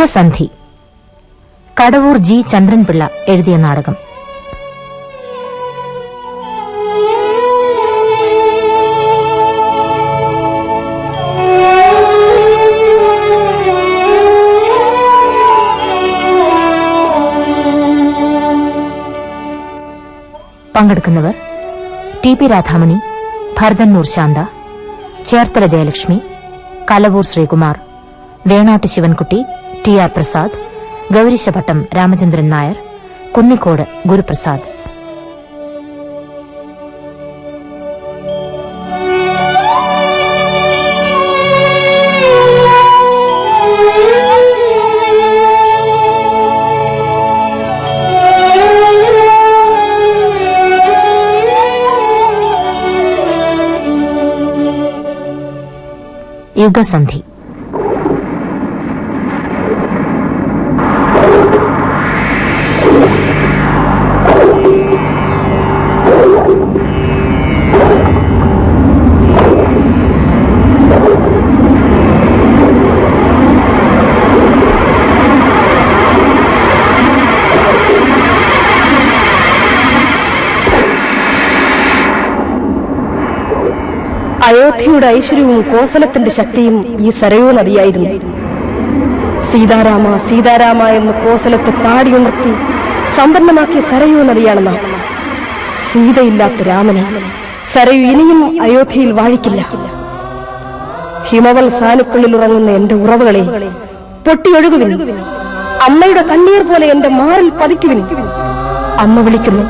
യുഗസന്ധി Kadavoor G. Chandran Pillai എഴുതിയ നാടകം. പങ്കെടുക്കുന്നവർ T. P. Radhamani Bharathannoor Santha Cherthala Jayalakshmi Kalavoor Sreekumar Venad Sivankutty T R Prasad Gowreesapattam Ramachandran Nair Kunnicode Guruprasad. Yugasandhi. അയോധ്യയുടെ ഐശ്വര്യവും കോസലത്തിന്റെ ശക്തിയും ഈ സരയൂ നദിയായിരുന്നു. സീതാരാമ സീതാരാമ എന്ന് കോസലത്തെ പാടിയുണർത്തി സമ്പന്നമാക്കിയ സരയൂ നദിയാണ് നാം. സീതയില്ലാത്ത രാമനെ സരയു ഇനിയും അയോധ്യയിൽ വാഴിക്കില്ല. ഹിമവൽ സാനുക്കളിൽ ഉറങ്ങുന്ന എന്റെ ഉറവുകളെ പൊട്ടിയൊഴുകുവിൻ. അമ്മയുടെ കണ്ണീർ പോലെ എന്റെ മാറിൽ പതിക്കുവിൻ. അമ്മ വിളിക്കുന്നു.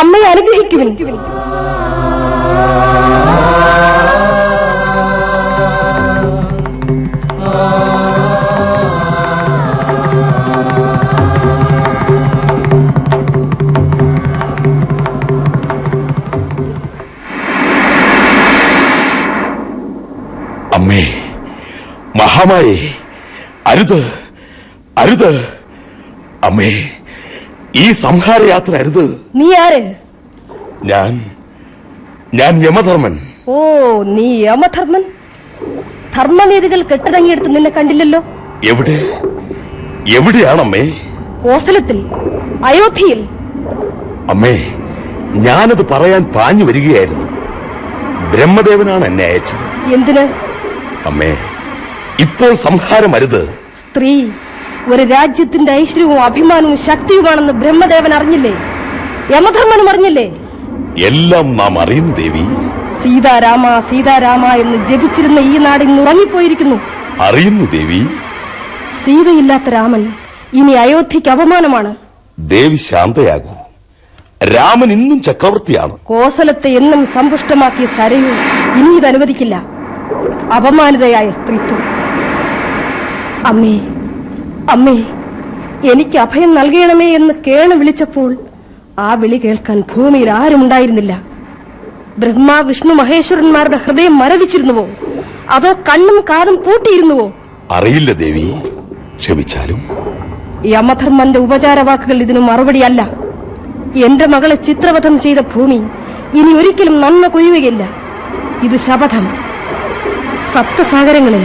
അമ്മയെ അനുഗ്രഹിക്കുവിൻ. മഹാമായേ അരുത് അരുത്. അമ്മേ ഈ സംഹാരയാത്ര അരുത്. നീ ആര്? ഞാൻ ഞാൻ യമധർമ്മൻ. ഓ നീ യമധർമ്മൻ? ധർമ്മനീതികൾ കെട്ടിടങ്ങിയെടുത്ത് നിന്നെ കണ്ടില്ലല്ലോ? എവിടെ? എവിടെയാണമ്മേ? കോസലത്തിൽ അയോധ്യയിൽ. അമ്മേ ഞാനത് പറയാൻ പാഞ്ഞു വരികയായിരുന്നു. ബ്രഹ്മദേവനാണ് എന്നെ അയച്ചത്. എന്തിന്? അമ്മേ ഇപ്പോൾ സംഹാരം അരുത്. സ്ത്രീ ഒരു രാജ്യത്തിന്റെ ഐശ്വര്യവും അഭിമാനവും ശക്തിയുമാണെന്ന് ബ്രഹ്മദേവൻ അറിഞ്ഞില്ലേ? യമധർമ്മനും അറിഞ്ഞില്ലേ എല്ലാം നാം അറിയുന്നു ദേവി. സീതാരാമ സീതാരാമ എന്ന് ജപിച്ചിരുന്ന ഈ നാട് ഇന്ന് ഉറങ്ങിപ്പോയിരിക്കുന്നു. അറിയുന്നു ദേവി. സീതയില്ലാത്ത രാമൻ ഇനി അയോധ്യക്ക് അപമാനമാണ്. ദേവി ശാന്തയാകൂ. രാമൻ ഇന്നും ചക്രവർത്തിയാണ്. കോസലത്തെ എന്നും സമ്പുഷ്ടമാക്കിയ സരയു ഇനി ഇത് അനുവദിക്കില്ല. അപമാനിതയായ സ്ത്രീത്വം. അമ്മേ അമ്മേ എനിക്ക് അഭയം നൽകണമേ എന്ന് കേണ വിളിച്ചപ്പോൾ ആ വിളി കേൾക്കാൻ ഭൂമിയിൽ ആരുമുണ്ടായിരുന്നില്ല. ബ്രഹ്മ വിഷ്ണു മഹേശ്വരന്മാരുടെ ഹൃദയം മരവിച്ചിരുന്നുവോ? അതോ കണ്ണും കാതും പൂട്ടിയിരുന്നുവോ? അറിയില്ല ദേവി. ക്ഷമിച്ചാലും. യമധർമ്മന്റെ ഉപചാരവാക്കുകൾ ഇതിനു മറുപടിയല്ല. എന്റെ മകളെ ചിത്രവധം ചെയ്ത ഭൂമി ഇനി ഒരിക്കലും നന്മ കൊയ്യുകയില്ല. ഇത് ശപഥം. സപ്തസാഗരങ്ങളിൽ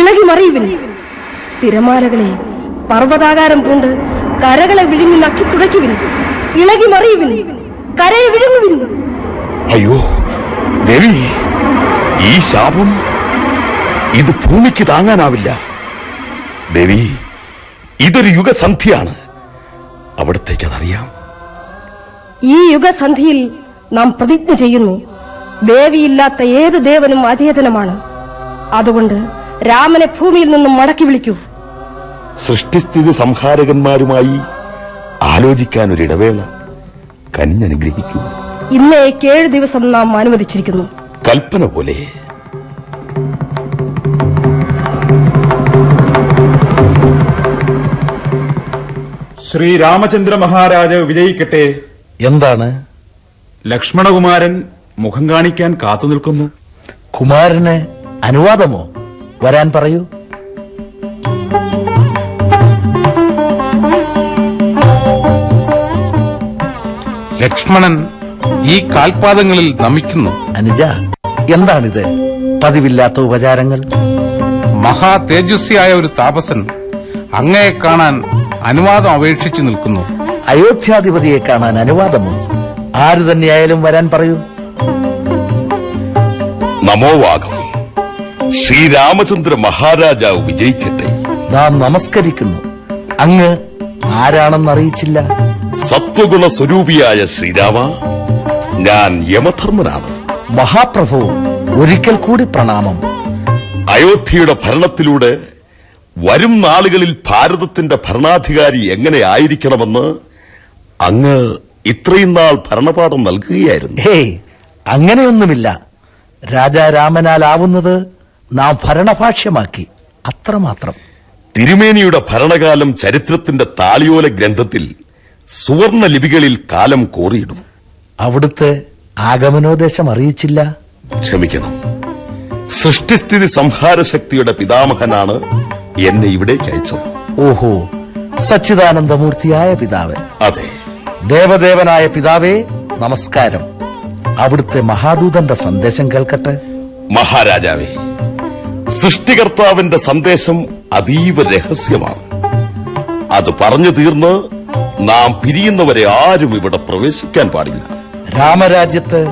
ഇളകി മറിയുവിൻ തിരമാലകളെ പർവതാകാരം പൂണ്ട് കരകളെ വിഴുങ്ങി നക്കി തുടയ്ക്കുവിൻ ഇളകി മറിയുവിൻ കരയെ വിഴുങ്ങുവിൻ. അയ്യോ ദേവി ഈ ശാപം ഇത് ഭൂമിക്ക് താങ്ങാനാവില്ല. ദേവി ഇതൊരു യുഗസന്ധിയാണ്. അവിടത്തേക്ക് അതറിയാം ഈ യുഗസന്ധിയിൽ നാം പ്രതിജ്ഞ ചെയ്യുന്നു ദേവിയില്ലാത്ത ഏത് ദേവനും അചേതനമാണ് അതുകൊണ്ട് രാമനെ ഭൂമിയിൽ നിന്നും മടക്കി വിളിക്കൂ. സൃഷ്ടിസ്ഥിതി സംഹാരകന്മാരുമായി ആലോചിക്കാൻ ഒരു ഇടവേള കനിഞ്ഞനുഗ്രഹിക്കൂ ഇന്നേക്ക് ഏഴ് ദിവസം നാം അനുവദിച്ചിരിക്കുന്നു. കൽപ്പന പോലെ. ശ്രീരാമചന്ദ്ര മഹാരാജാവ് വിജയിക്കട്ടെ. എന്താണ്? ലക്ഷ്മണകുമാരൻ മുഖം കാണിക്കാൻ കാത്തു നിൽക്കുന്നു കുമാരന് അനുവാദമോ? വരാൻ പറയൂ. ലക്ഷ്മണൻ ഈ കാൽപാദങ്ങളിൽ നമിക്കുന്നു. അനുജ എന്താണിത്? പതിവില്ലാത്ത ഉപചാരങ്ങൾ. മഹാ തേജസ്വിയായ ഒരു താപസൻ അങ്ങയെ കാണാൻ അനുവാദം അപേക്ഷിച്ചു നിൽക്കുന്നു. അയോധ്യാധിപതിയെ കാണാൻ അനുവാദമോ? ആര് തന്നെയായാലും വരാൻ പറയൂ. നമോവാകം ശ്രീരാമചന്ദ്ര മഹാരാജാവ് വിജയിക്കട്ടെ. നാം നമസ്കരിക്കുന്നു. അങ്ങ് ആരാണെന്ന് അറിയിച്ചില്ല. സത്വഗുണ സ്വരൂപിയായ ശ്രീരാമ ഞാൻ യമധർമ്മനാണ്. മഹാപ്രഭു ഒരിക്കൽ കൂടി പ്രണാമം. അയോധ്യയുടെ ഭരണത്തിലൂടെ വരും നാളുകളിൽ ഭാരതത്തിന്റെ ഭരണാധികാരി എങ്ങനെ ആയിരിക്കണമെന്ന് അങ്ങ് ഇത്രയും നാൾ ഭരണപാഠം നൽകുകയായിരുന്നു. ഹേ അങ്ങനെയൊന്നുമില്ല. രാജാരാമനാലാവുന്നത് നാം ഭരണഭാഷ്യമാക്കി. അത്രമാത്രം. തിരുമേനിയുടെ ഭരണകാലം ചരിത്രത്തിന്റെ താളിയോല ഗ്രന്ഥത്തിൽ സുവർണ ലിപികളിൽ കാലം കോറിയിടും. അവിടുത്തെ ആഗമനോദ്ദേശം അറിയിച്ചില്ല. ക്ഷമിക്കണം. സൃഷ്ടിസ്ഥിതി സംഹാരശക്തിയുടെ പിതാമഹനാണ് എന്നെ ഇവിടേക്ക് അയച്ചത്. ഓഹോ സച്ചിദാനന്ദമൂർത്തിയായ പിതാവ്. അതെ. ദേവദേവനായ പിതാവേ നമസ്കാരം. അവിടുത്തെ മഹാദൂതന്റെ സന്ദേശം കേൾക്കട്ടെ. മഹാരാജാവേ സൃഷ്ടികർത്താവിന്റെ സന്ദേശം അതീവ രഹസ്യമാണ്. അത് പറഞ്ഞു തീർന്ന് നാം പിരിയുന്നവരെ ആരും ഇവിടെ പ്രവേശിക്കാൻ പാടില്ല. രാമരാജ്യത്ത്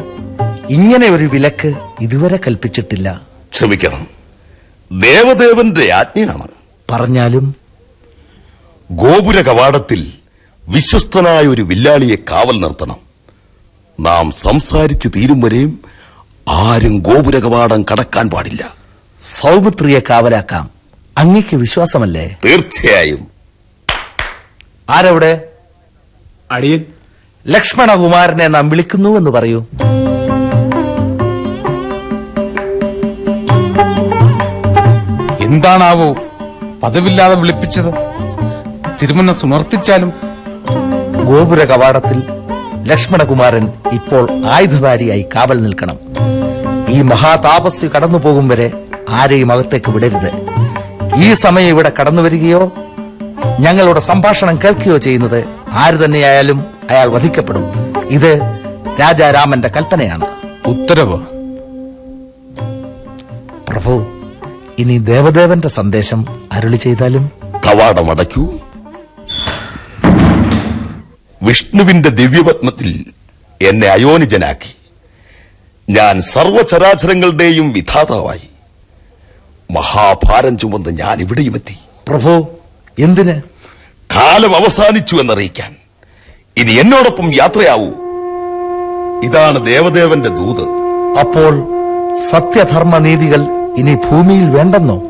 ഇങ്ങനെ ഒരു വിലക്ക് ഇതുവരെ കൽപ്പിച്ചിട്ടില്ല. ക്ഷമിക്കണം. ദേവദേവന്റെ ആജ്ഞയാണ്. പറഞ്ഞാലും ഗോപുര കവാടത്തിൽ വിശ്വസ്തനായ ഒരു വില്ലാളിയെ കാവൽ നിർത്തണം. നാം സംസാരിച്ച് തീരും വരെയും ആരും ഗോപുര കവാടം കടക്കാൻ പാടില്ല. സൗമിത്രിയെ കാവലാക്കാം. അങ്ങയ്ക്ക് വിശ്വാസമല്ലേ? തീർച്ചയായും. ആരവിടെ? അടിയൻ ലക്ഷ്മണകുമാരനെ നാം വിളിക്കുന്നു എന്ന് പറയൂ. എന്താണാവോ പദവില്ലാതെ വിളിപ്പിച്ചത്? തിരുമന്ന സുമർത്തിച്ചാലും ഗോപുര കവാടത്തിൽ ലക്ഷ്മണകുമാരൻ ഇപ്പോൾ ആയുധധാരിയായി കാവൽ നിൽക്കണം. ഈ മഹാതാപസ് കടന്നു പോകും വരെ ആരെയും അകത്തേക്ക് വിടരുത്. ഈ സമയം ഇവിടെ കടന്നു വരികയോ ഞങ്ങളുടെ സംഭാഷണം കേൾക്കുകയോ ചെയ്യുന്നത് ആര് തന്നെയായാലും അയാൾ വധിക്കപ്പെടും. ഇത് രാജാരാമന്റെ കൽപ്പനയാണ്. ഉത്തരവ്. പ്രഭു ഇനി ദേവദേവന്റെ സന്ദേശം അരുളി ചെയ്താലും? കവാടം അടയ്ക്കൂ. വിഷ്ണുവിന്റെ ദിവ്യപത്മത്തിൽ എന്നെ അയോനിജനാക്കി. ഞാൻ സർവചരാചരങ്ങളുടെയും വിധാതാവായി. മഹാഭാരം ചുമന്ന് ഞാൻ ഇവിടെയും എത്തി പ്രഭു എന്തിന്? കാലം അവസാനിച്ചു എന്നറിയിക്കാൻ. ഇനി എന്നോടൊപ്പം യാത്രയാവൂ. ഇതാണ് ദേവദേവന്റെ ദൂത്. അപ്പോൾ സത്യധർമ്മനീതികൾ ഇനി ഭൂമിയിൽ വേണ്ടെന്നോ?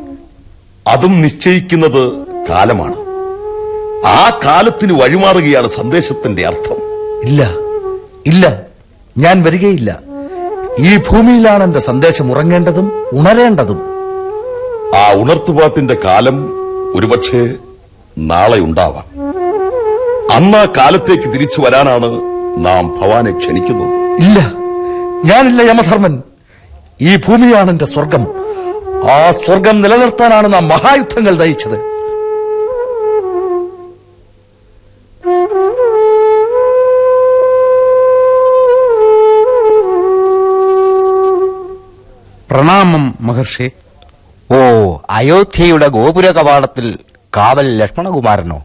അതും നിശ്ചയിക്കുന്നത് കാലമാണ്. ആ കാലത്തിന് വഴിമാറുകയാണ് സന്ദേശത്തിന്റെ അർത്ഥം. ഇല്ല ഇല്ല ഞാൻ വരികയില്ല. ഈ ഭൂമിയിലാണ് എന്റെ സന്ദേശം ഉറങ്ങേണ്ടതും ഉണരേണ്ടതും. ആ ഉണർത്തുപാട്ടിന്റെ കാലം ഒരുപക്ഷെ നാളെ ഉണ്ടാവാം. അന്ന് ആ കാലത്തേക്ക് തിരിച്ചു വരാനാണ് നാം ഭവാനെ ക്ഷണിക്കുന്നത്. ഇല്ല ഞാനില്ല യമധർമ്മൻ. ഈ ഭൂമിയാണ് എന്റെ സ്വർഗം. ആ സ്വർഗം നിലനിർത്താനാണ് നാം മഹായുദ്ധങ്ങൾ നയിച്ചത്. പ്രണാമം മഹർഷി. ഓ അയോധ്യയുടെ ഗോപുര കവാടത്തിൽ കാവൽ ലക്ഷ്മണകുമാരനോ?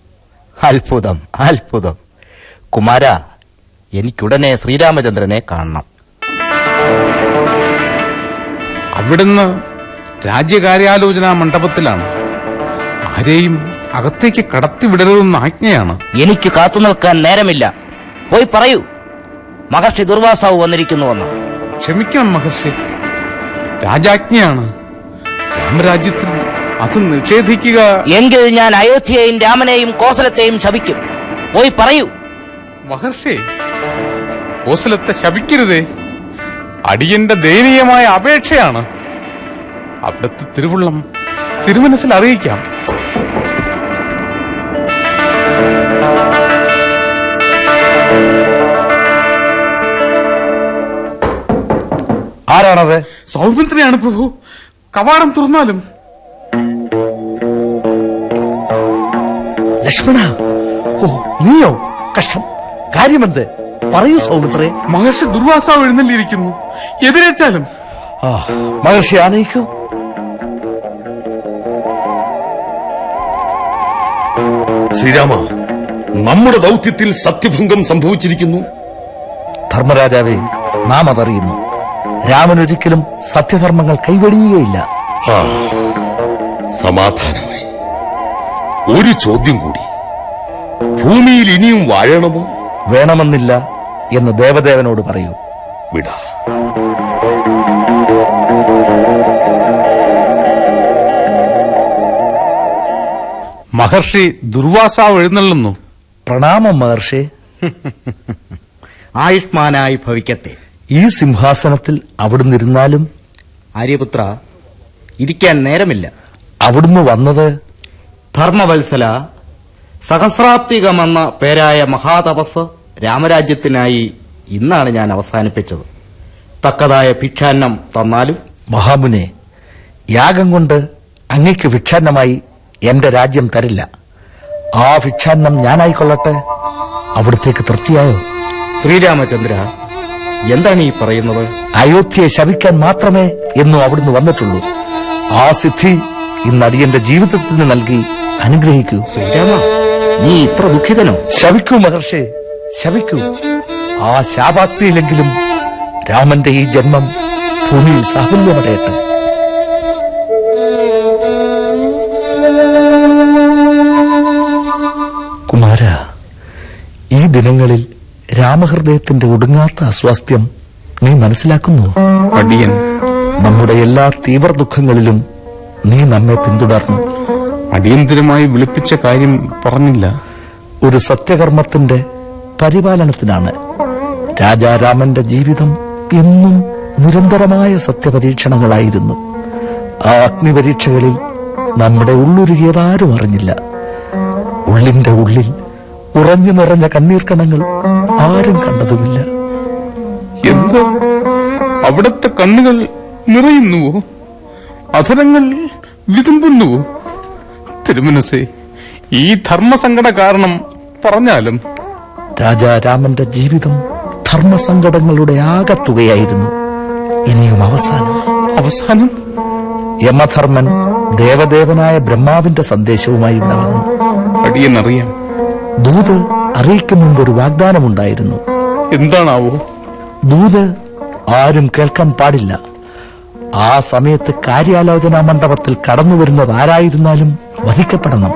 അത്ഭുതം അത്ഭുതം. കുമാര എനിക്കുടനെ ശ്രീരാമചന്ദ്രനെ കാണണം. അവിടുന്ന് രാജ്യകാര്യാലോചനാ മണ്ഡപത്തിലാണ്. ആരെയും അകത്തേക്ക് കടത്തിവിടരുതെന്ന് ആജ്ഞയാണ്. എനിക്ക് കാത്തു നിൽക്കാൻ നേരമില്ല. പോയി പറയൂ. മഹർഷി ദുർവാസാവ് വന്നിരിക്കുന്നുവെന്ന്. ക്ഷമിക്കണം മഹർഷി. രാജാജ്ഞയാണ്. രാമരാജ്യത്തിൽ അത് നിഷേധിക്കുക. എങ്കിൽ ഞാൻ അയോധ്യയെയും രാമനെയും കോസലത്തെയും ശപിക്കും. പോയി പറയൂ. മഹർഷി കോസലത്തെ ശപിക്കരുതേ. അടിയന്റെ ദയനീയമായ അപേക്ഷയാണ്. അവിടുത്തെ തിരുവുള്ളം തിരുമനസിൽ അറിയിക്കാം. ആരാണത്? സൗമിത്രിയാണ് പ്രഭു. കവാടം തുറന്നാലും ലക്ഷ്മണ ഓ നീയോ? കഷ്ടം. കാര്യമെന്ത്? പറയൂ സൗമിത്രേ. മഹർഷി ദുർവാസാവ് എഴുന്നള്ളിയിരിക്കുന്നു. എതിരേറ്റാലും? ആ മഹർഷി ആനയിക്കൂ. ശ്രീരാമ നമ്മുടെ ദൗത്യത്തിൽ സത്യഭംഗം സംഭവിച്ചിരിക്കുന്നു. ധർമ്മരാജാവേ നാം അതറിയുന്നു. രാമൻ ഒരിക്കലും സത്യധർമ്മങ്ങൾ കൈവെടിയുകയില്ല. ആ സമാധാനമായി ഒരു ചോദ്യം കൂടി. ഭൂമിയിൽ ഇനിയും വാഴണമോ? വേണമെന്നില്ല എന്ന് ദേവദേവനോട് പറയൂ. വിടാ. മഹർഷി ദുർവാസാവ് എഴുന്നള്ളുന്നു. പ്രണാമം മഹർഷി. ആയുഷ്മാനായി ഭവിക്കട്ടെ. ഈ സിംഹാസനത്തിൽ അവിടുന്ന് ഇരുന്നാലും ആര്യപുത്ര ഇരിക്കാൻ നേരമില്ല. അവിടുന്ന് വന്നത് ധർമ്മവത്സല സഹസ്രാബ്ദികമെന്ന പേരായ മഹാതപസ് രാമരാജ്യത്തിനായി ഇന്നാണ് ഞാൻ അവസാനിപ്പിച്ചത്. തക്കതായ ഭിക്ഷാന്നം തന്നാലും മഹാമുനെ യാഗം കൊണ്ട് അങ്ങയ്ക്ക് ഭിക്ഷാന്നമായി എന്റെ രാജ്യം തരില്ല. ആ ഭിക്ഷാന്നം ഞാനായിക്കൊള്ളട്ടെ? അവിടത്തേക്ക് തൃപ്തിയായോ? ശ്രീരാമചന്ദ്ര എന്താണ് ഈ പറയുന്നത്? അയോധ്യയെ ശപിക്കാൻ മാത്രമേ എന്നും അവിടുന്ന് വന്നിട്ടുള്ളൂ. ആ സിദ്ധി ഇന്ന് അടിയന്റെ ജീവിതത്തിന് നൽകി അനുഗ്രഹിക്കൂ. ശ്രീരാമ നീ ഇത്ര ദുഃഖിതനോ? ശവിക്കൂ മഹർഷി ശവിക്കൂ. ആ ശാപാക്തിയിലെങ്കിലും രാമന്റെ ഈ ജന്മം ഭൂമിയിൽ സാഫല്യമടയട്ടെ. കുമാര ഈ ദിനങ്ങളിൽ രാമഹൃദയത്തിന്റെ ഒടുങ്ങാത്ത അസ്വാസ്ഥ്യം നീ മനസ്സിലാക്കുന്നു? അടിയൻ നമ്മുടെ എല്ലാ തീവ്ര ദുഃഖങ്ങളിലും നീ നമ്മെ പിന്തുടർന്നു. അടിയന്തിരമായി വിളിപ്പിച്ച കാര്യം പറഞ്ഞില്ല. ഒരു സത്യകർമ്മത്തിന്റെ പരിപാലനത്തിനാണ് രാജാരാമന്റെ ജീവിതം എന്നും നിരന്തരമായ സത്യപരീക്ഷണങ്ങളായിരുന്നു. ആ അഗ്നിപരീക്ഷകളിൽ നമ്മുടെ ഉള്ളുരുകിയതാരും അറിഞ്ഞില്ല. ഉള്ളിന്റെ ഉള്ളിൽ ഉറഞ്ഞു നിറഞ്ഞ കണ്ണീർ കണങ്ങൾ ആരും കണ്ടതുമില്ല. എന്താ? അവിടത്തെ കണ്ണുകൾ നിറയുന്നുവോ? അധരങ്ങൾ വിതുമ്പുന്നുവോ? തിരുമനസേ ഈ ധർമ്മസങ്കട കാരണം പറഞ്ഞാലും. രാജാ രാമന്റെ ജീവിതം ധർമ്മസങ്കടങ്ങളുടെ ആകത്തുകയായിരുന്നു. ഇനിയും അവസാനം. അവസാനം? യമധർമ്മൻ ദേവദേവനായ ബ്രഹ്മാവിന്റെ സന്ദേശവുമായി ഇവിടെ വന്നു. അടിയൻ അറിയാം ദൂത് അറിയിക്കും മുമ്പ് ഒരു വാഗ്ദാനമുണ്ടായിരുന്നു. എന്താണാവോ? ദൂത് ആരും കേൾക്കാൻ പാടില്ല. ആ സമയത്ത് കാര്യാലോചനാ മണ്ഡപത്തിൽ കടന്നു വരുന്നത് ആരായിരുന്നാലും വധിക്കപ്പെടണം.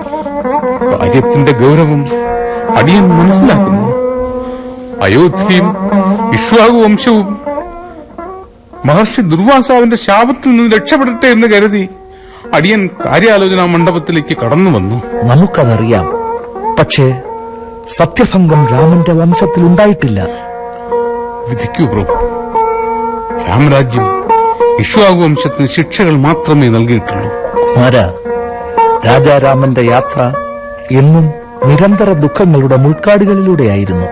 കാര്യത്തിന്റെ ഗൗരവം അടിയൻ മനസ്സിലാക്കുന്നു. അയോധ്യയും ഇഷ്വാഹു വംശവും മഹർഷി ദുർവാസാവിന്റെ ശാപത്തിൽ നിന്ന് രക്ഷപ്പെടട്ടെ എന്ന് കരുതി അടിയൻ കാര്യാലോചനാ മണ്ഡപത്തിലേക്ക് കടന്നു വന്നു. നമുക്കതറിയാം. പക്ഷേ സത്യഭംഗം രാമന്റെ വംശത്തിൽ ഉണ്ടായിട്ടില്ല. വിധിക്കൂ പ്രഭു. രാമരാജ്യം ഇക്ഷ്വാകു വംശത്തിന് ശിക്ഷകൾ മാത്രമേ നൽകിയിട്ടുള്ളൂ. ആരാ? രാജാരാമന്റെ യാത്ര എന്നും നിരന്തര ദുഃഖങ്ങളുടെ മുൾക്കാടുകളിലൂടെയായിരുന്നു.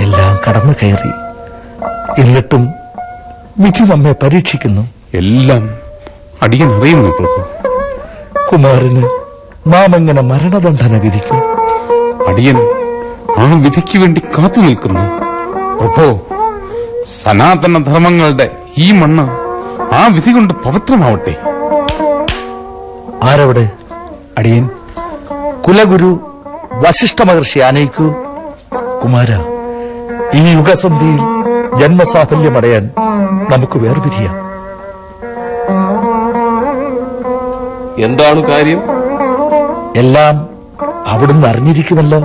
എല്ലാം കടന്നു കയറി. എന്നിട്ടും വിധി നമ്മെ പരീക്ഷിക്കുന്നു. എല്ലാം അടിയൻ അറിയുന്നു പ്രഭു. കുമാരന് നാം എങ്ങനെ മരണദണ്ഡന വിധിക്കും? അടിയൻ ആ വിധിക്ക് വേണ്ടി കാത്തു നിൽക്കുന്നു. പ്രഭോ സനാതന ധർമ്മങ്ങളുടെ ഈ മണ്ണ് ആ വിധി കൊണ്ട് പവിത്രമാവട്ടെ. ആരവിടെ? അടിയൻ. കുലഗുരു വശിഷ്ഠ മഹർഷി ആനയിക്കൂ. കുമാര ഈ യുഗസന്ധിയിൽ ജന്മസാഫല്യമടയാൻ നമുക്ക് വേർപിരിയാം. എന്താണ് കാര്യം? എല്ലാം അവിടുന്ന് അറിഞ്ഞിരിക്കുമല്ലോ.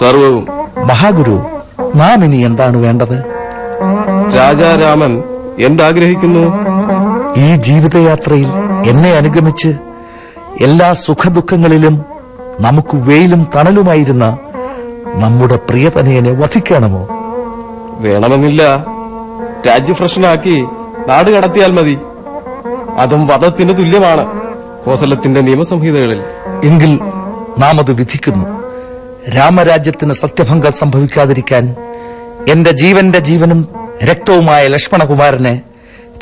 സർവവും. മഹാഗുരു നാം ഇനി എന്താണ് വേണ്ടത്? രാജാരാമൻ എന്താഗ്രഹിക്കുന്നു? ഈ ജീവിതയാത്രയിൽ എന്നെ അനുഗമിച്ച് എല്ലാ സുഖദുഃഖങ്ങളിലും നമുക്ക് വെയിലും തണലുമായിരുന്ന നമ്മുടെ പ്രിയതനയനെ വധിക്കണമോ? വേണമെന്നില്ല. രാജ്യഭ്രഷ്ടനാക്കി നാട് കടത്തിയാൽ മതി. അതും വധത്തിന് തുല്യമാണ് കോസലത്തിന്റെ നിയമസംഹിതകളിൽ. എങ്കിൽ നാം അത് വിധിക്കുന്നു. രാമരാജ്യത്തിന് സത്യഭംഗം സംഭവിക്കാതിരിക്കാൻ എന്റെ ജീവന്റെ ജീവനും രക്തവുമായ ലക്ഷ്മണകുമാരനെ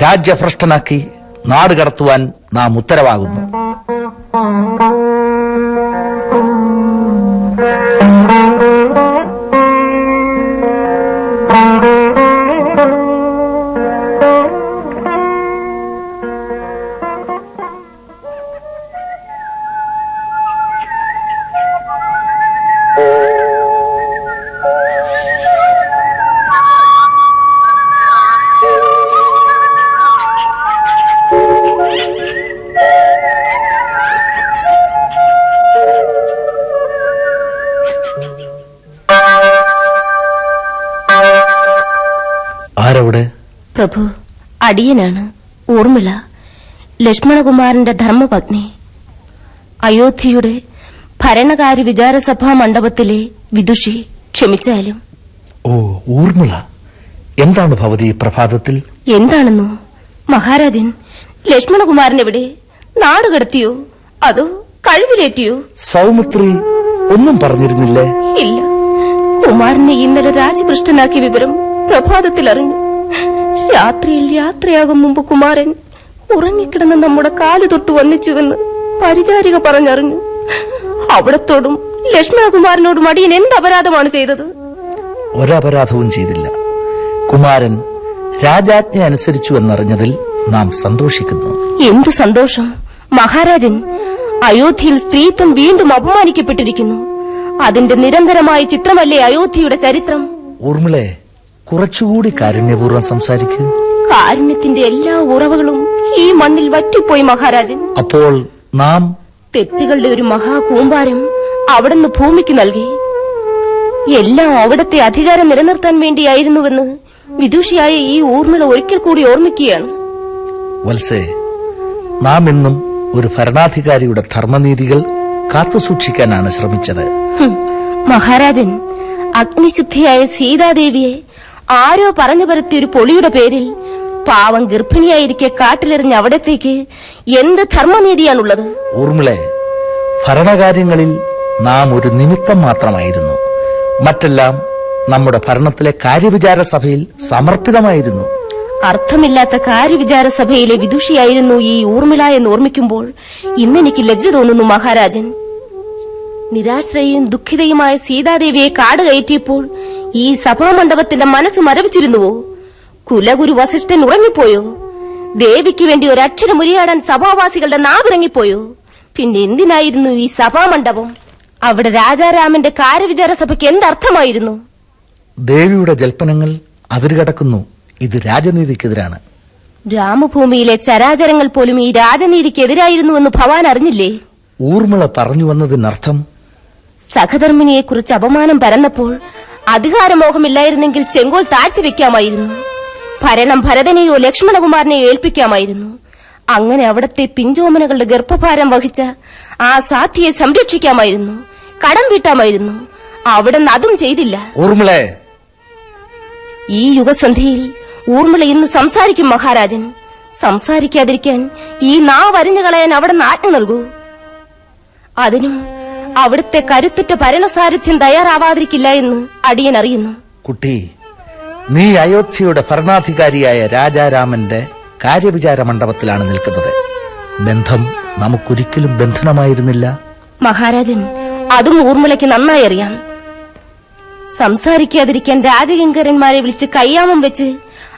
രാജ്യഭ്രഷ്ടനാക്കി നാട് കടത്തുവാൻ നാം ഉത്തരവാകുന്നു. പ്രഭു അടിയനാണ് ഊർമിള ലക്ഷ്മണകുമാരന്റെ ധർമ്മപത്നി. അയോധ്യയുടെ ഭരണകാര്യ വിചാരസഭാ മണ്ഡപത്തിലെ വിദുഷി ക്ഷമിച്ചാലും. ഓ ഊർമിള എന്താണ് ഭവതി പ്രഭാതത്തിൽ? എന്താണെന്നോ? മഹാരാജൻ ലക്ഷ്മണകുമാരൻ എവിടെ? നാടുകടത്തിയോ അതോ കഴിവിലേറ്റിയോ? സൗമിത്രി ഒന്നും പറഞ്ഞിരുന്നില്ലേ? ഇല്ല. കുമാരനെ ഇന്നലെ രാജഭൃഷ്ടനാക്കിയ വിവരം പ്രഭാതത്തിൽ അറിഞ്ഞു. രാത്രിയിൽ യാത്രയാകും മുമ്പ് കുമാരൻ. ഉറങ്ങിക്കിടന്ന് നമ്മുടെ കാലു തൊട്ട് വന്നിച്ചുവെന്ന് പരിചാരിക പറഞ്ഞറിഞ്ഞു. അവിടത്തോടും ലക്ഷ്മണകുമാരനോടും അടിയൻ എന്ത് അപരാധമാണ് ചെയ്തത്? ഒരപരാധവും ചെയ്തില്ല. കുമാരൻ രാജാജ്ഞ അനുസരിച്ചു എന്നറിഞ്ഞതിൽ നാം സന്തോഷിക്കുന്നു. എന്ത് സന്തോഷം? മഹാരാജൻ അയോധ്യയിൽ സ്ത്രീത്വം വീണ്ടും അപമാനിക്കപ്പെട്ടിരിക്കുന്നു. അതിന്റെ നിരന്തരമായ ചിത്രമല്ലേ അയോധ്യയുടെ ചരിത്രം? ഊർമിളെ കുറച്ചുകൂടി കാരുണ്യപൂർവം സംസാരിക്കൂ. കാരുണ്യത്തിന്റെ എല്ലാ ഉറവുകളും ഈ മണ്ണിൽ വറ്റിപ്പോയി മഹാരാജൻ. അപ്പോൾ നാം തെറ്റുകളുടെ ഒരു മഹാകൂമ്പാരം അവിടുന്ന് ഭൂമിക്ക് നൽകി. എല്ലാം അവിടത്തെ അധികാരം നിലനിർത്താൻ വേണ്ടിയായിരുന്നുവെന്ന് വിദുഷിയായ ഈ ഊർമിള ഒരിക്കൽ കൂടി ഓർമ്മിക്കുകയാണ്. വത്സേ നാം ഇന്നും ഒരു ഭരണാധികാരിയുടെ ധർമ്മനീതികൾ കാത്തുസൂക്ഷിക്കാനാണ് ശ്രമിച്ചത്. മഹാരാജൻ അഗ്നിശുദ്ധിയായ സീതാദേവിയെ ആരോ പറഞ്ഞു പരത്തിയ ഒരു പൊളിയുടെ പേരിൽ പാവം ഗർഭിണിയായിരിക്കെ കാട്ടിലെറിഞ്ഞ അവിടത്തേക്ക് എന്ത് ധർമ്മനീതിയാണുള്ളത് ഊർമിളെ ഭരണകാര്യങ്ങളിൽ നാം ഒരു നിമിത്തം മാത്രമായിരുന്നു. മറ്റെല്ലാം നമ്മുടെ ഭരണത്തിലെ കാര്യവിചാര സഭയിൽ സമർപ്പിതമായിരുന്നു. അർത്ഥമില്ലാത്ത കാര്യവിചാര സഭയിലെ വിദുഷിയായിരുന്നു ഈ ഊർമിള എന്ന് ഓർമ്മിക്കുമ്പോൾ ഇന്നെനിക്ക് ലജ്ജ തോന്നുന്നു മഹാരാജൻ. നിരാശ്രയയും ദുഃഖിതയുമായ സീതാദേവിയെ കാട് കയറ്റിയപ്പോൾ ഈ സഭാമണ്ഡപത്തിന്റെ മനസ്സ് മരവിച്ചിരുന്നുവോ? കുലഗുരു വസിഷ്ഠൻ ഉറങ്ങിപ്പോയോ? ദേവിക്ക് വേണ്ടി ഒരക്ഷരം ഉരിയാടാൻ സഭാവാസികളുടെ നാവിറങ്ങിപ്പോയോ? പിന്നെ എന്തിനായിരുന്നു ഈ സഭാമണ്ഡപം? അവിടെ രാജാരാമന്റെ കാര്യവിചാര സഭയ്ക്ക് എന്തർത്ഥമായിരുന്നു? ദേവിയുടെ ജൽപ്പനങ്ങൾ അതിരുകടക്കുന്നു. ഇത് രാജനീതിക്കെതിരാണ്. രാമഭൂമിയിലെ ചരാചരങ്ങൾ പോലും ഈ രാജനീതിക്കെതിരായിരുന്നുവെന്ന് ഭവാൻ അറിഞ്ഞില്ലേ? ഊർമിള പറഞ്ഞു വന്നതിനർത്ഥം സഹധർമ്മിണിയെക്കുറിച്ച് അപമാനം പരന്നപ്പോൾ അധികാരമോഹമില്ലായിരുന്നെങ്കിൽ ചെങ്കോൽ താഴ്ത്തി വെക്കാമായിരുന്നു. ഭരണം ഭരതനെയോ ലക്ഷ്മണകുമാരനെയോ ഏൽപ്പിക്കാമായിരുന്നു. അങ്ങനെ അവിടത്തെ പിഞ്ചോമനകളുടെ ഗർഭഭാരം വഹിച്ച ആ സാധ്യയെ സംരക്ഷിക്കാമായിരുന്നു. കടം വീട്ടാമായിരുന്നു. അവിടെ അതും ചെയ്തില്ല. ഊർമിളെ. ഈ യുഗസന്ധിയിൽ ഊർമിള ഇന്ന് സംസാരിക്കും മഹാരാജൻ. സംസാരിക്കാതിരിക്കാൻ ഈ നാവരിഞ്ഞു കളയാൻ അവിടെ ആജ്ഞ നൽകൂ. അതിനും അവിടുത്തെ കരുത്തുറ്റ ഭരണസാരഥ്യം തയ്യാറാവാതിരിക്കില്ല എന്ന് അടിയൻ അറിയുന്നു. കുട്ടി നീ അയോധ്യയുടെ ഭരണാധികാരിയായ രാജാരാമന്റെ കാര്യവിചാര മണ്ഡപത്തിലാണ് നിൽക്കുന്നത്. ബന്ധം നമുക്കൊരിക്കലും ബന്ധനമായിരുന്നില്ല. മഹാരാജൻ അതും ഊർമിളയ്ക്ക് നന്നായി അറിയാം. സംസാരിക്കാതിരിക്കാൻ രാജകിങ്കരന്മാരെ വിളിച്ച് കയ്യാമം വെച്ച്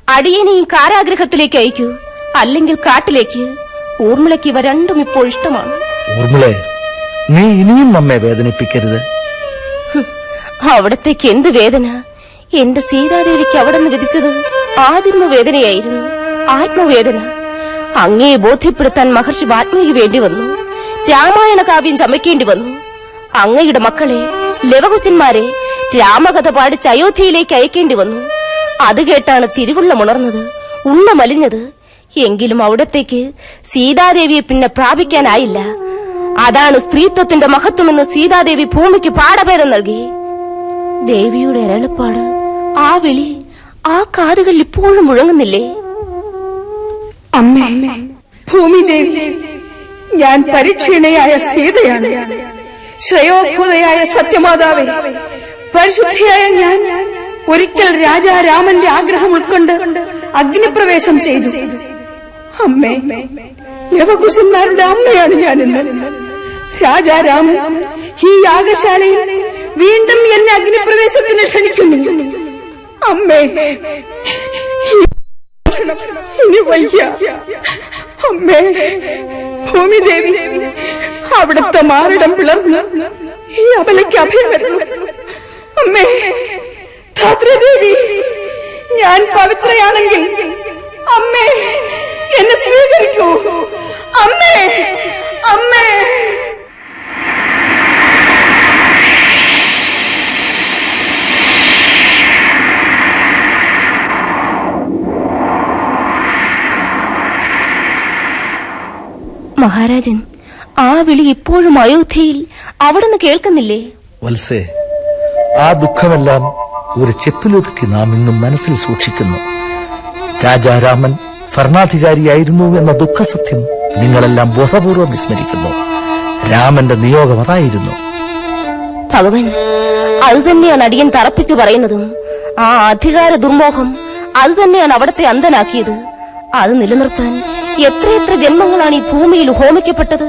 അടിയനെയും കാരാഗ്രഹത്തിലേക്ക് അയക്കൂ. അല്ലെങ്കിൽ കാട്ടിലേക്ക്. ഊർമിളയ്ക്ക് ഇവ രണ്ടും ഇപ്പോൾ ഇഷ്ടമാണ്. ഊർമിളെ നീ ഇനിയും നമ്മെ വേദനിപ്പിക്കരുത്. അവിടത്തേക്ക് എന്ത് വേദന? എന്റെ സീതാദേവിക്ക് അവിടെ നിന്ന് വിധിച്ചത് ആജന്മ വേദനയായിരുന്നു ആത്മവേദന. അങ്ങയെ ബോധ്യപ്പെടുത്താൻ മഹർഷി വാത്മീകി വേണ്ടി വന്നു. രാമായണ കാവ്യം ചമയ്ക്കേണ്ടി വന്നു. അങ്ങയുടെ മക്കളെ ലവകുശന്മാരെ രാമകഥ പാടിച്ച് അയോധ്യയിലേക്ക് അയക്കേണ്ടി വന്നു. അത് കേട്ടാണ് തിരുവുള്ളമുണർന്നത് ഉണ്ണ മലിഞ്ഞത് എങ്കിലും അവിടത്തേക്ക് സീതാദേവിയെ പിന്നെ പ്രാപിക്കാനായില്ല. അതാണ് സ്ത്രീത്വത്തിന്റെ മഹത്വമെന്ന് സീതാദേവി ഭൂമിക്ക് പാഠഭേദം നൽകി. ദേവിയുടെ അരളപ്പാട് ആ വിളി ആ കാതുകളിൽ ഇപ്പോഴും മുഴങ്ങുന്നില്ലേ? അമ്മേ ഞാൻ പരിക്ഷീണയായ സീതയാണ്. ശ്രേയോഭൂതയായ സത്യമാതാവേ പരിശുദ്ധിയായ ഞാൻ ഒരിക്കൽ രാജാ രാമന്റെ ആഗ്രഹം ഉൾക്കൊണ്ട് അഗ്നിപ്രവേശം ചെയ്തു. അമ്മേ ലവകുശന്മാരുടെ അമ്മയാണ് ഞാൻ ഇന്ന്. രാജാരാമൻ ഈ യാഗശാലയിൽ വീണ്ടും എന്നെ അഗ്നിപ്രവേശത്തിന് ക്ഷണിക്കുന്നു. അമ്മേ ഇനി വയ്യ. അമ്മേ ഭൂമിദേവി അവിടുത്തെ മാറിടം പിളർന്ന് ഈ അബലയ്ക്ക് അഭയം വരുന്നു. അമ്മേ ധാത്രിദേവി ഞാൻ പവിത്രയാണെങ്കിൽ അമ്മേ എന്നെ സ്വീകരിക്കൂ. അമ്മേ അമ്മേ. മഹാരാജൻ ആ വിളി ഇപ്പോഴും അയോധ്യയിൽ അവിടുന്ന് കേൾക്കുന്നില്ലേ? വത്സേ ആ ദുഃഖമെല്ലാം ഒരു ചെപ്പിലൊതുക്കി നാം ഇന്നും മനസ്സിൽ സൂക്ഷിക്കുന്നു. രാജാരാമൻ ഭരണാധികാരിയായിരുന്നു എന്ന ദുഃഖസത്യം നിങ്ങളെല്ലാം ബോധപൂർവം വിസ്മരിക്കുന്നു. രാമന്റെ നിയോഗം അതായിരുന്നു. ഭഗവൻ അത് തന്നെയാണ് അടിയൻ തറപ്പിച്ചു പറയുന്നതും. ആ അധികാര ദുർമോഹം അത് തന്നെയാണ് അവിടത്തെ അന്തനാക്കിയത് അത് നിലനിർത്താൻ എത്രയെത്ര ജന്മങ്ങളാണ് ഈ ഭൂമിയിൽ ഹോമിക്കപ്പെട്ടത്?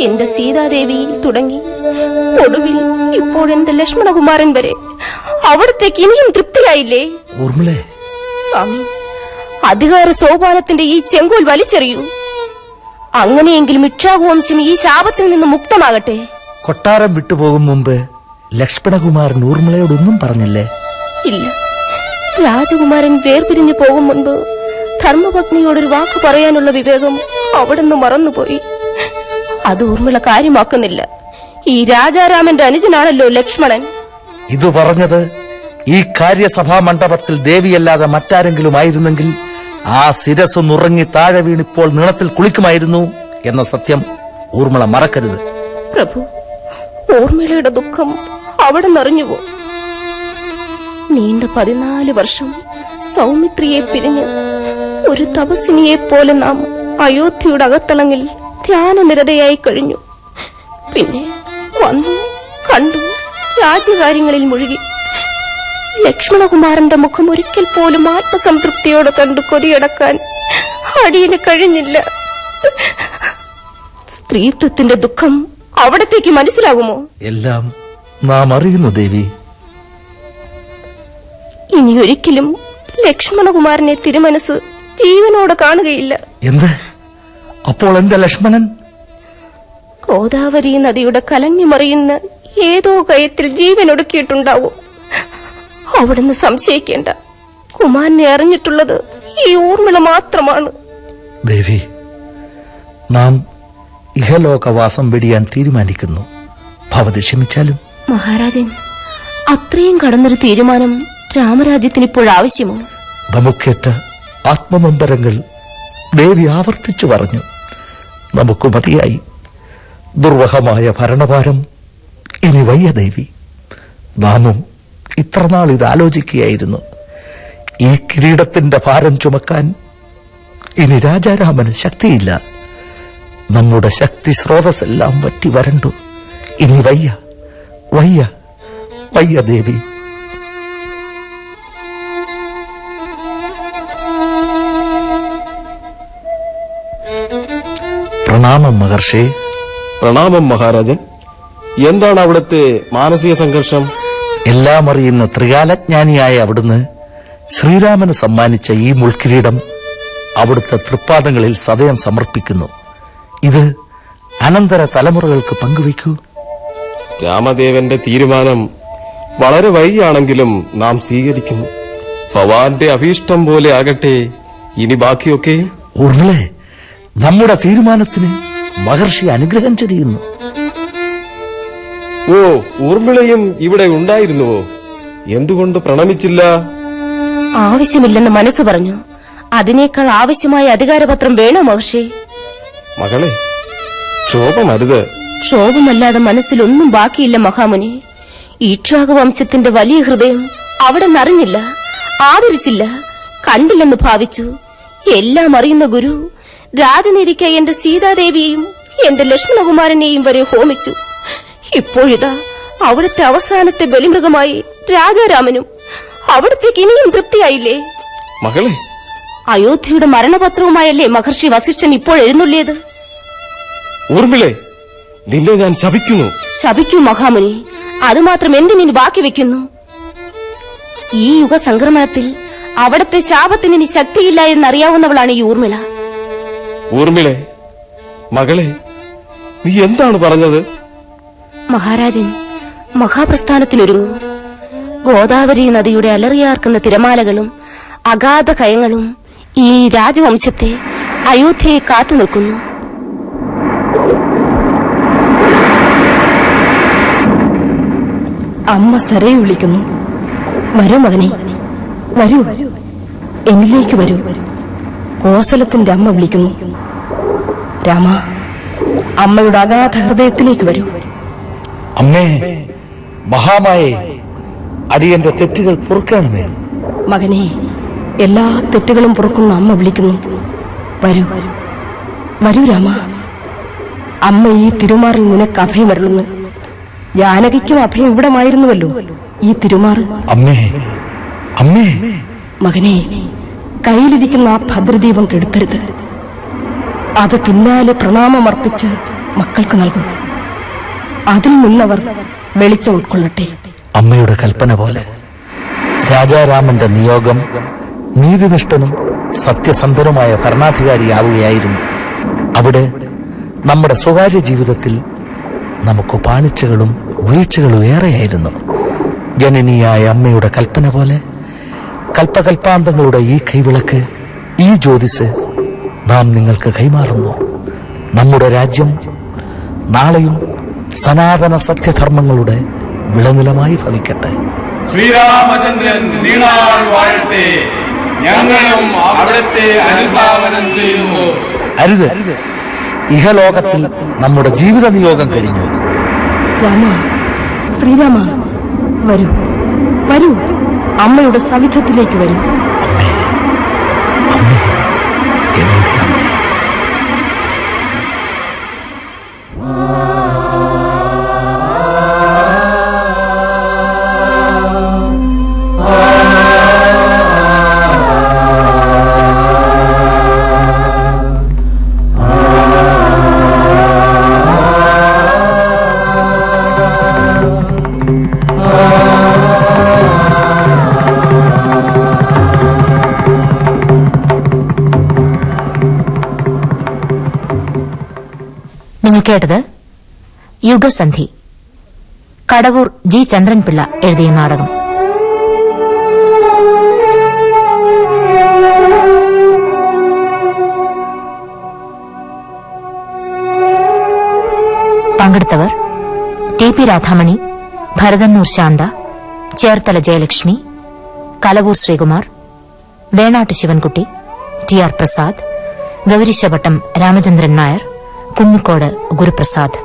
എന്റെ സീതാദേവിയിൽ തുടങ്ങി. ഒടുവിൽ ഇപ്പോഴെന്റെ ലക്ഷ്മണകുമാരൻ വരെ. അവിടത്തേക്ക് ഇനിയും തൃപ്തിയായില്ലേ? ഊർമിളേ. സ്വാമി അധികാര സോപാനത്തിന്റെ ഈ ചെങ്കോൽ വലിച്ചെറിയൂ. അങ്ങനെയെങ്കിലും ഇക്ഷാകുവംശം ഈ ശാപത്തിൽ നിന്ന് മുക്തമാകട്ടെ. കൊട്ടാരം വിട്ടുപോകും മുമ്പ് ലക്ഷ്മണകുമാരൻ ഊർമിളയോടൊന്നും പറഞ്ഞില്ലേ? ഇല്ല. രാജകുമാരൻ വേർപിരിഞ്ഞു പോകും മുൻപ് ധർമ്മപത്നിയോടൊരു വാക്ക് പറയാനുള്ള വിവേകം അവിടുന്ന് മറന്നുപോയി. അത് ഊർമിള കാര്യമാക്കുന്നില്ല. ഈ രാജാരാമന്റെ അനുജനാണല്ലോ ലക്ഷ്മണൻ. ഇത് പറഞ്ഞത് ഈ കാര്യസഭാ മണ്ഡപത്തിൽ ദേവിയല്ലാതെ മറ്റാരെങ്കിലും ആയിരുന്നെങ്കിൽ ആ ശിരസ് നുറങ്ങി താഴെ വീണിപ്പോൾ നീളത്തിൽ കുളിക്കുമായിരുന്നു എന്ന സത്യം ഊർമിള മറക്കരുത്. പ്രഭു ഊർമിളയുടെ ദുഃഖം അവിടെ നിറഞ്ഞുപോ നീണ്ട പതിനാല് വർഷം സൗമിത്രിയെ പിരിഞ്ഞ് ഒരു തപസ്സിനിയെ പോലെ നാം അയോധ്യയുടെ അകത്തളങ്ങിൽ ധ്യാനനിരതയായി കഴിഞ്ഞു. പിന്നെ വന്നു കണ്ടു രാജ്യകാര്യങ്ങളിൽ മുഴുകി. ലക്ഷ്മണകുമാരന്റെ മുഖം ഒരിക്കൽ പോലും ആത്മസംതൃപ്തിയോടെ കണ്ടു കൊതിയടക്കാൻ അടിയന് കഴിഞ്ഞില്ല. സ്ത്രീത്വത്തിന്റെ ദുഃഖം അവിടത്തേക്ക് മനസ്സിലാകുമോ? എല്ലാം നാം അറിയുന്നു ദേവി. ഇനി ഒരിക്കലും ലക്ഷ്മണകുമാരനെ തിരുമനസ് ജീവനോടെ കാണുകയില്ല. എന്ത്? അപ്പോൾ എന്താ ലക്ഷ്മണൻ? ഗോദാവരി നദിയുടെ കലങ്ങി മറിയുന്ന ഏതോ കയത്തിൽ ജീവൻ ഒടുക്കിയിട്ടുണ്ടാവും അവിടുന്ന് സംശയിക്കേണ്ട. കുമാരനെ അറിഞ്ഞിട്ടുള്ളത് ഈ ഊർമിള മാത്രമാണ്. ദേവി നാം ഇഹലോകവാസം വെടിയാൻ തീരുമാനിക്കുന്നു. ഭവതി ക്ഷമിച്ചാലും. മഹാരാജൻ അത്രയും കടന്നൊരു തീരുമാനം രാമരാജ്യത്തിന് ഇപ്പോഴാവശ്യമോ നമുക്കേറ്റ ആത്മനൊമ്പരങ്ങൾ ദേവി ആവർത്തിച്ചു പറഞ്ഞു. നമുക്ക് മതിയായി. ദുർവഹമായ ഭരണഭാരം ഇനി വയ്യ ദേവി. നാമും ഇത്രനാൾ ഇത് ആലോചിക്കുകയായിരുന്നു. ഈ കിരീടത്തിന്റെ ഭാരം ചുമക്കാൻ ഇനി രാജാരാമന് ശക്തിയില്ല. നമ്മുടെ ശക്തി സ്രോതസ്സെല്ലാം വറ്റി വരണ്ടു. ഇനി വയ്യ വയ്യ വയ്യ ദേവി. പ്രണാമം മഹർഷി. പ്രണാമം മഹാരാജൻ. എന്താണ് അവിടുത്തെ മാനസിക സംഘർഷം? എല്ലാം അറിയുന്ന ത്രികാലജ്ഞാനിയായ അവിടുന്ന് ശ്രീരാമന് സമ്മാനിച്ച ഈ മുൾക്കിരീടം അവിടുത്തെ തൃപ്പാദങ്ങളിൽ സദയം സമർപ്പിക്കുന്നു. ഇത് അനന്തര തലമുറകൾക്ക് പങ്കുവയ്ക്കൂ. രാമദേവന്റെ തീരുമാനം വളരെ വൈകിയാണെങ്കിലും നാം സ്വീകരിക്കുന്നു. ഭവാന്റെ അഭീഷ്ടം പോലെ ആകട്ടെ ഇനി ബാക്കിയൊക്കെ. ഉർളെ നമ്മുടെ തീരുമാനത്തിന് മഹർഷി അനുഗ്രഹം ചൊരിയുന്നു. ഓ ഊർമിളയും ഇവിടെ ഉണ്ടായിരുന്നുവോ? എന്തുകൊണ്ട് പ്രണമിച്ചില്ല? ആവശ്യമില്ലെന്ന് മനസ്സ് പറഞ്ഞു. അതിനേക്കാൾ ആവശ്യമായ അധികാരപത്രം വേണോ മഹർഷി? മകളെ ക്ഷോഭമരുത്. ക്ഷോഭമല്ലാതെ മനസ്സിലൊന്നും ബാക്കിയില്ല മഹാമുനി. ഈക്ഷാക വംശത്തിന്റെ വലിയ ഹൃദയം അവിടെ നിറഞ്ഞില്ല ആദരിച്ചില്ല കണ്ടില്ലെന്ന് ഭാവിച്ചു. എല്ലാം അറിയുന്ന ഗുരു രാജനീതിക്കായി എന്റെ സീതാദേവിയെയും എന്റെ ലക്ഷ്മണകുമാരനെയും വരെ ഹോമിച്ചു. ഇപ്പോഴിതാ അവിടുത്തെ അവസാനത്തെ ബലിമൃഗമായി രാജാരാമനും അവിടത്തേക്ക് ഇനിയും തൃപ്തിയായില്ലേ? മകളെ. അയോധ്യയുടെ മരണപത്രവുമായല്ലേ മഹർഷി വസിഷ്ഠൻ ഇപ്പോൾ എഴുന്നള്ളിയത്? ഊർമിളെ നിന്നെ ഞാൻ ശപിക്കുന്നു. ശപിക്കൂ മഹാമുനി. അതുമാത്രം എന്തിനു ബാക്കി വെക്കുന്നു? ഈ യുഗ സംക്രമണത്തിൽ അവിടത്തെ ശാപത്തിന് ഇനി ശക്തിയില്ല എന്നറിയാവുന്നവളാണ് ഈ ഊർമിള ഊർമിളെ മകളെ നീ എന്താണ് പറഞ്ഞത്? മഹാരാജൻ മഹാപ്രസ്ഥാനത്തിനൊരുങ്ങൂ ഗോദാവരി നദിയുടെ അലറിയാർക്കുന്ന തിരമാലകളും അഗാധ കയങ്ങളും ഈ രാജവംശത്തെ അയോധ്യയെ കാത്തു നിൽക്കുന്നു. അമ്മ സരയെ വിളിക്കുന്നു. വരൂ മകനെ. വരൂ. എന്നിലേക്ക് വരൂ. കോസലത്തിന്റെ അമ്മ വിളിക്കുന്നു. രാമ അമ്മയുടെ അഗാധ ഹൃദയത്തിലേക്ക് വരൂ. അമ്മേ മഹാമായെ അടിയന്റെ തെറ്റുകൾ പൊറുക്കണമേ. മകനെ എല്ലാ തെറ്റുകളും പൊറുക്കുന്ന അമ്മ വിളിക്കുന്നു. വരൂ. വരൂ രാമ. അമ്മ ഈ തിരുമാറിൽ നിനക്ക് അഭയം അഭയമരുളുന്നു ജാനകിക്കും അഭയം ഇവിടമായിരുന്നുവല്ലോ ഈ തിരുമാറ്. അമ്മേ അമ്മേ. മകനെ കയ്യിലിരിക്കുന്ന ആ ഭദ്രദീപം കെടുത്തരുത്. അത് പിന്നാലെ പ്രണാമമർപ്പിച്ച് മക്കൾക്ക് നൽകും. അതിൽ നിന്നവർ വെളിച്ചം ഉൾക്കൊള്ളട്ടെ. അമ്മയുടെ കൽപ്പന പോലെ രാജാരാമന്റെ നിയോഗം നീതിനിഷ്ഠനും സത്യസന്ധനുമായ ഭരണാധികാരിയാവുകയായിരുന്നു. അവിടെ നമ്മുടെ സ്വകാര്യ ജീവിതത്തിൽ നമുക്ക് പാളിച്ചകളും വീഴ്ചകളും ഏറെയായിരുന്നു. ജനനിയായ അമ്മയുടെ കൽപ്പന പോലെ കൽപ്പകൽപ്പാന്തങ്ങളുടെ ഈ കൈവിളക്ക് ഈ ജ്യോതിസ് നാം നിങ്ങൾക്ക് കൈമാറുന്നു. നമ്മുടെ രാജ്യം നാളെയും സനാതന സത്യധർമ്മങ്ങളുടെ വിളനിലമായി ഭവിക്കട്ടെ. ശ്രീരാമചന്ദ്രൻ നീണാൾ വാഴട്ടെ. ഞങ്ങളും അവിടത്തെ അനുഭാവനം ചെയ്യുന്നു. അരുത്. ഇഹലോകത്തിൽ നമ്മുടെ ജീവിത നിയോഗം കഴിഞ്ഞു. രാമ ശ്രീരാമ വരൂ. വരൂ. അമ്മയുടെ സവിധത്തിലേക്ക് വരൂ. കേട്ടത് യുഗസന്ധി. കടവൂർ ജി. ചന്ദ്രൻപിള്ള എഴുതിയ നാടകം. പങ്കെടുത്തവർ T. P. Radhamani Bharathannoor Santha Cherthala Jayalakshmi Kalavoor Sreekumar Venad Sivankutty T. R. Prasad Gowreesapattam Ramachandran Nair Kunnicode Guruprasad.